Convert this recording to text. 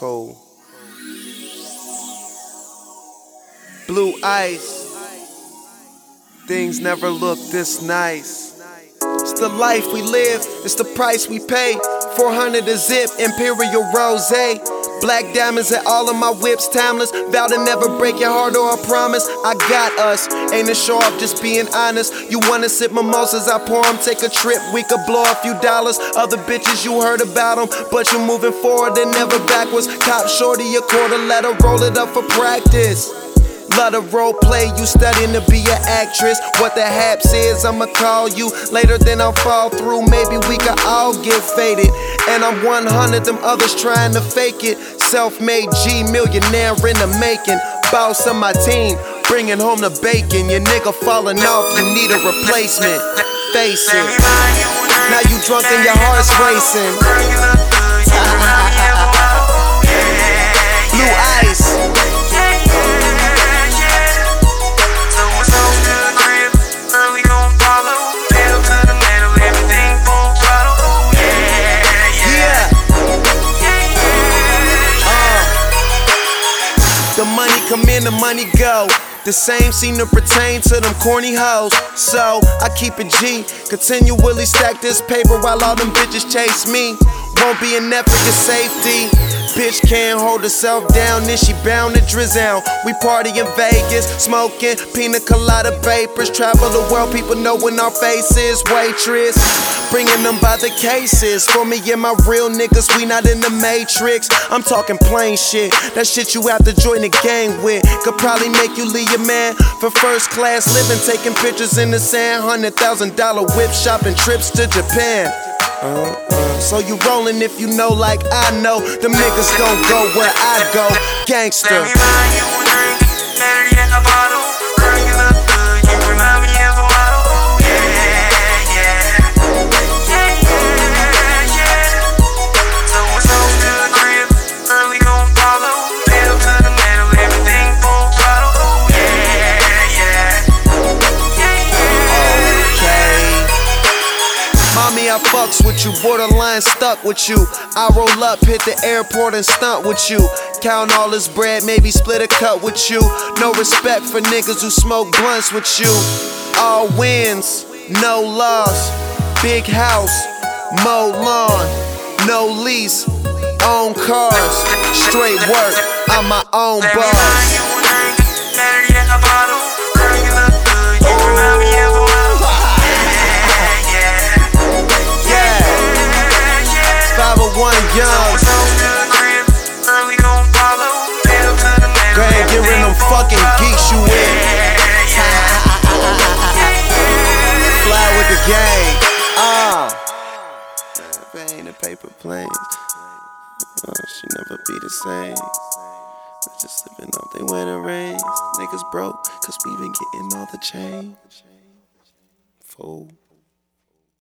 Cool. Blue ice. Things never look this nice. It's the life we live, it's the price we pay. 400 a zip, Imperial Rose. Black diamonds at all of my whips, timeless. Vow to never break your heart or a promise. I got us. Ain't a show off, just being honest. You wanna sip mimosas, I pour 'em. Take a trip, we could blow a few dollars. Other bitches, you heard about 'em, but you're moving forward and never backwards. Cop shorty a quarter, let her roll it up for practice. Love the role play, you studying to be an actress. What the haps is, I'ma call you later, then I'll fall through. Maybe we could all get faded. And I'm 100, them others trying to fake it. Self made G millionaire in the making. Boss of my team, bringing home the bacon. Your nigga falling off, you need a replacement. Face it. Now you drunk and your heart's racing. Blue ice. Money come in, the money go. The same seem to pertain to them corny hoes. So I keep it G, continually stack this paper while all them bitches chase me. Won't be an effort to safety. Bitch can't hold herself down, then she bound to drizzle. We party in Vegas, smoking pina colada vapors. Travel the world, people know when our faces. Waitress, bringing them by the cases. For me and my real niggas, we not in the matrix. I'm talking plain shit. That shit you have to join the gang with. Could probably make you leave your man for first class living, taking pictures in the sand. Hundred thousand dollar whip shopping trips to Japan. So you rollin' if you know like I know. Them niggas don't go where I go. Gangster. Fucks with you, borderline stuck with you. I roll up, hit the airport and stunt with you. Count all this bread, maybe split a cut with you. No respect for niggas who smoke blunts with you. All wins, no loss. Big house, mow lawn, no lease. Own cars, straight work, I'm my own boss. Fly with the gang. Ah. Pain and paper planes. Oh, she never be the same. Just living off they winter rains. Niggas broke, cause we been getting all the change. Fool.